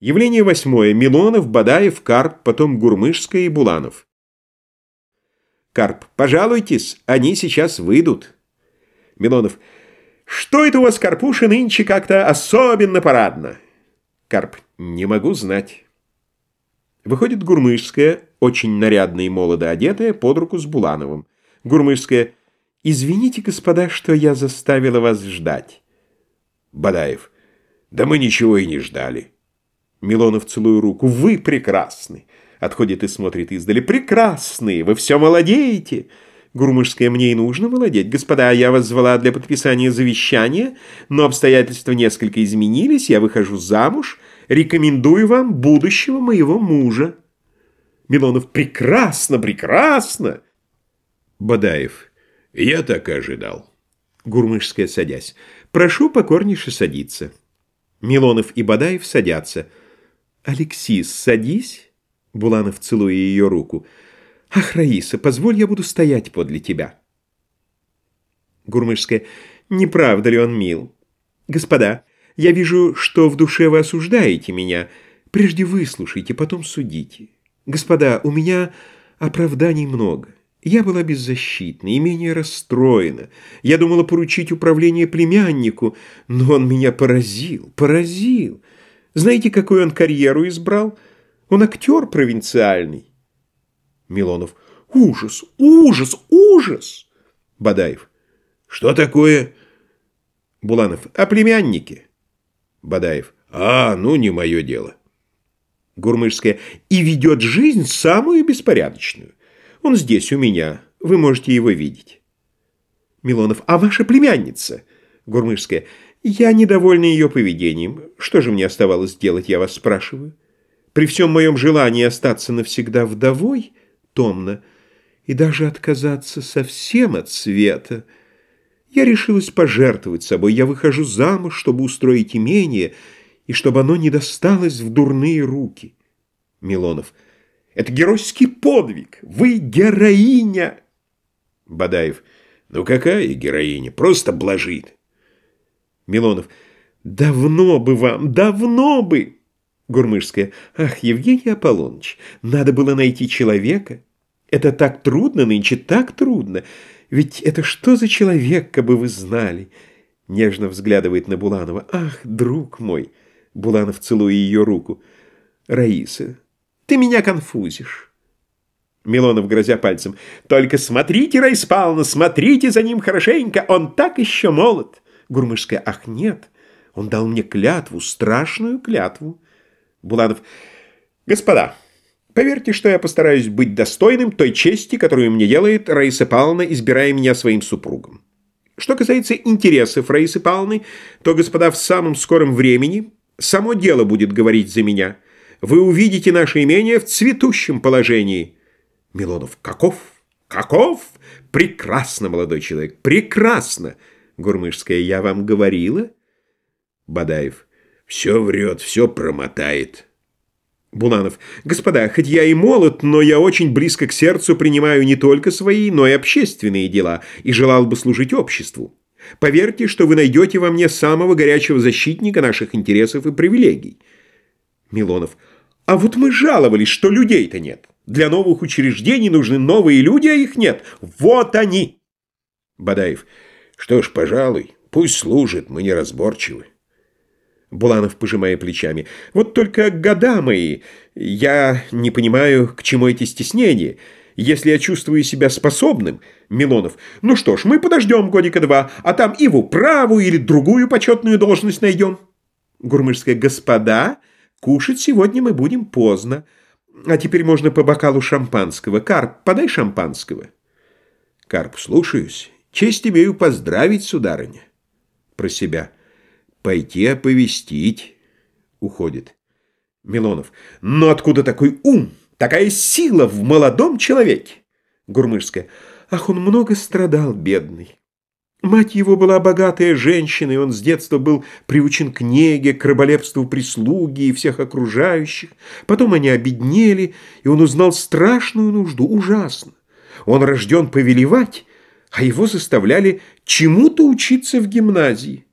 Явление восьмое. Милонов, Бадаев, Карп, потом Гурмышская и Буланов. Карп. Пожалуйтесь, они сейчас выйдут. Милонов. Что это у вас, Карпуша, нынче как-то особенно парадно? Карп. Не могу знать. Выходит Гурмышская, очень нарядная и молодо одетая, под руку с Булановым. Гурмышская. Извините, господа, что я заставила вас ждать. Бадаев. Да мы ничего и не ждали. Милонов целую руку. «Вы прекрасны!» Отходит и смотрит издали. «Прекрасные! Вы все молодеете!» Гурмышская, мне и нужно молодеть. Господа, я вас звала для подписания завещания, но обстоятельства несколько изменились, я выхожу замуж, рекомендую вам будущего моего мужа. Милонов, прекрасно, прекрасно. Бадаев, я так и ожидал. Гурмышская, садясь, прошу покорнейше садиться. Милонов и Бадаев садятся. «Алексис, садись!» Буланов, целуя ее руку. «Ах, Раиса, позволь, я буду стоять подле тебя!» Гурмышская. «Не правда ли он мил? Господа, я вижу, что в душе вы осуждаете меня. Прежде выслушайте, потом судите. Господа, у меня оправданий много. Я была беззащитна и менее расстроена. Я думала поручить управление племяннику, но он меня поразил, поразил. Знаете, какую он карьеру избрал? Он актер провинциальный. Милонов. Ужас, ужас, ужас! Бадаев. Что такое? Буланов. О племяннике. Бадаев. А, ну не мое дело. Гурмышская. И ведет жизнь самую беспорядочную. Он здесь, у меня. Вы можете его видеть. Милонов. А ваша племянница? Гурмышская. Я недовольна ее поведением. Что же мне оставалось делать, я вас спрашиваю? При всем моем желании остаться навсегда вдовой, томно, и даже отказаться совсем от света, я решилась пожертвовать собой. Я выхожу замуж, чтобы устроить имение, и чтобы оно не досталось в дурные руки. Милонов. Это геройский подвиг. Вы героиня. Бадаев. Ну какая героиня? Просто блажит. Милонов. «Давно бы вам, давно бы!» Гурмышская. «Ах, Евгений Аполлоныч, надо было найти человека. Это так трудно нынче, так трудно. Ведь это что за человек, как бы вы знали?» Нежно взглядывает на Буланова. «Ах, друг мой!» Буланов, целуя ее руку. «Раиса, ты меня конфузишь». Милонов, грозя пальцем. «Только смотрите, Раиса Павловна, смотрите за ним хорошенько, он так еще молод». Гурмышская, ах, нет, он дал мне клятву, страшную клятву. Буланов, господа, поверьте, что я постараюсь быть достойным той чести, которую мне делает Раиса Павловна, избирая меня своим супругом. Что касается интересов Раисы Павловны, то, господа, в самом скором времени само дело будет говорить за меня. Вы увидите наше имение в цветущем положении. Милонов, каков? Каков? Прекрасно, молодой человек, прекрасно. Гурмышская, я вам говорила? Бадаев, все врет, все промотает. Буланов, господа, хоть я и молод, но я очень близко к сердцу принимаю не только свои, но и общественные дела, и желал бы служить обществу. Поверьте, что вы найдете во мне самого горячего защитника наших интересов и привилегий. Милонов, а вот мы жаловались, что людей-то нет. Для новых учреждений нужны новые люди, а их нет. Вот они. Бадаев, что ж, пожалуй, пусть служит, мы неразборчивы. Буланов, пожимая плечами. «Вот только года мои. Я не понимаю, к чему эти стеснения. Если я чувствую себя способным...» Милонов. «Ну что ж, мы подождем годика два, а там и в управу или другую почетную должность найдем». Гурмышская. «Господа, кушать сегодня мы будем поздно. А теперь можно по бокалу шампанского. Карп, подай шампанского». Карп, слушаюсь. Честь имею поздравить, сударыня. Про себя. Пойти оповестить. Уходит. Милонов. Но откуда такой ум, такая сила в молодом человеке? Гурмышская. Ах, он много страдал, бедный. Мать его была богатая женщина, и он с детства был приучен к неге, к рыболепству прислуги и всех окружающих. Потом они обеднели, и он узнал страшную нужду, ужасно. Он рожден повелевать, а его заставляли чему-то учиться в гимназии.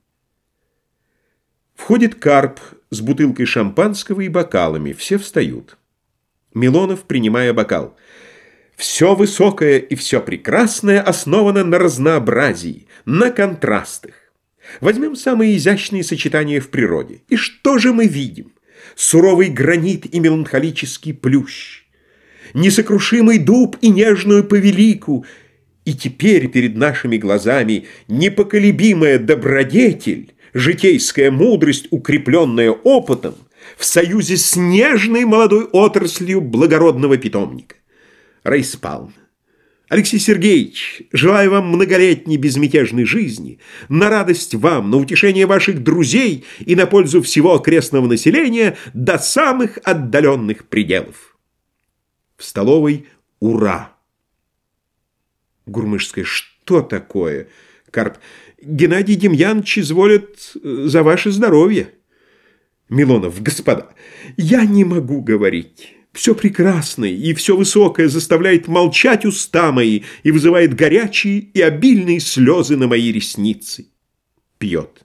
Входит Карп с бутылкой шампанского и бокалами. Все встают. Милонов, принимая бокал. Все высокое и все прекрасное основано на разнообразии, на контрастах. Возьмем самые изящные сочетания в природе. И что же мы видим? Суровый гранит и меланхолический плющ, несокрушимый дуб и нежную повелику, и теперь перед нашими глазами непоколебимая добродетель, житейская мудрость, укрепленная опытом, в союзе с нежной молодой отраслью благородного питомника. Рейспалм. Алексей Сергеевич, желаю вам многолетней безмятежной жизни, на радость вам, на утешение ваших друзей и на пользу всего окрестного населения до самых отдаленных пределов. В столовой «Ура!» Гурмышская, что такое? Карп, Геннадий Демьянович изволит э, за ваше здоровье. Милонов, господа, я не могу говорить. Все прекрасное и все высокое заставляет молчать уста мои и вызывает горячие и обильные слезы на мои ресницы. Пьет.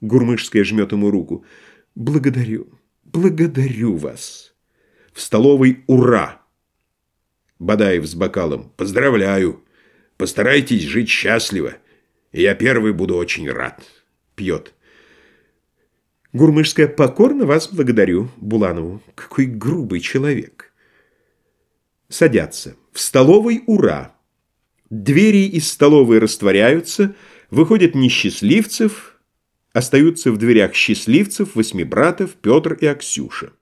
Гурмышская жмет ему руку. Благодарю, благодарю вас. В столовой «Ура!» Бадаев с бокалом. Поздравляю. Постарайтесь жить счастливо. И я первый буду очень рад. Пьет. Гурмышская, покорно вас благодарю, Буланову. Какой грубый человек. Садятся. В столовой ура. Двери из столовой растворяются, выходят несчастливцев, остаются в дверях счастливцев, восьми братов, Петр и Аксюша.